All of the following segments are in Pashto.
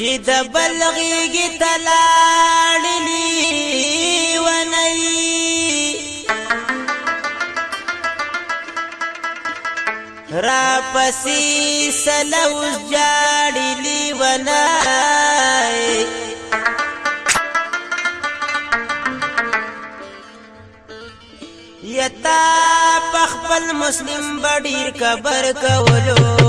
چې د بلغیږي تلاړلی ونی را پسې سلوز جاړلی ونای یتا پخپل مسلم بډیر قبر کولو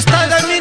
Está de mi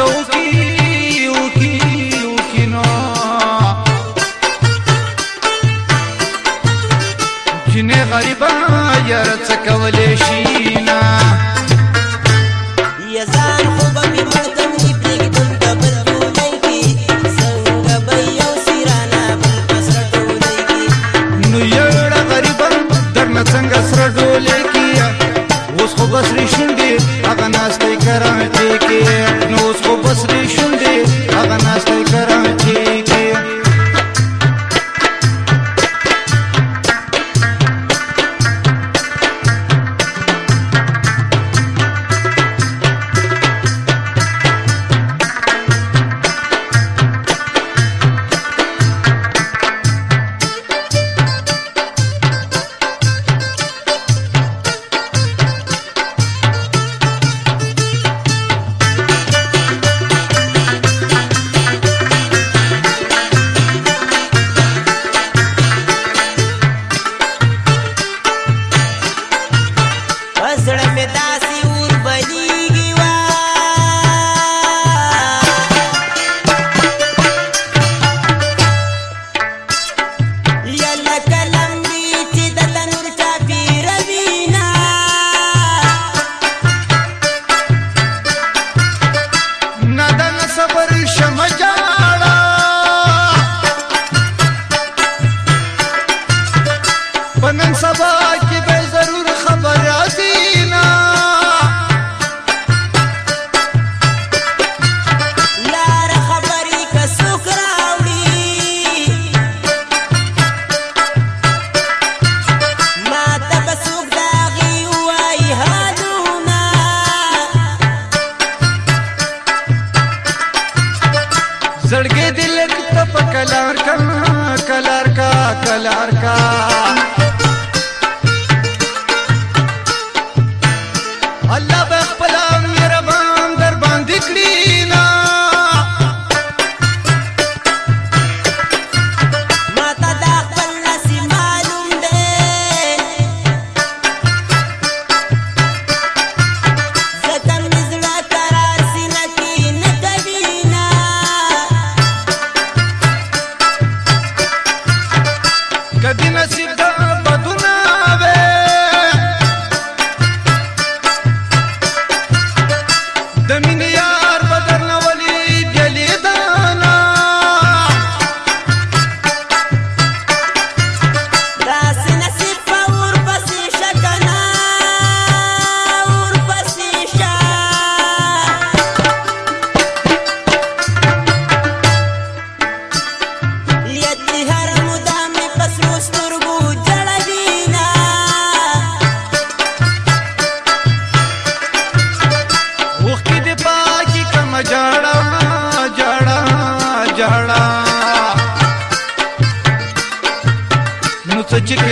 سوکی وکی وکی نو جنې غریبا یار څه کولې شي على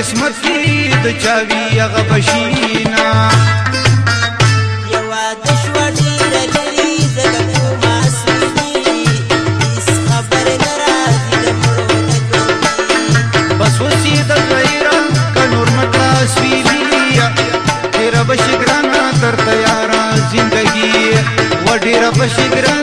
قسمت کې د چاوي هغه بشینا یو آتش ورته لري زګو بشګرانا تر تیارا زندگی وډیره بشګرانا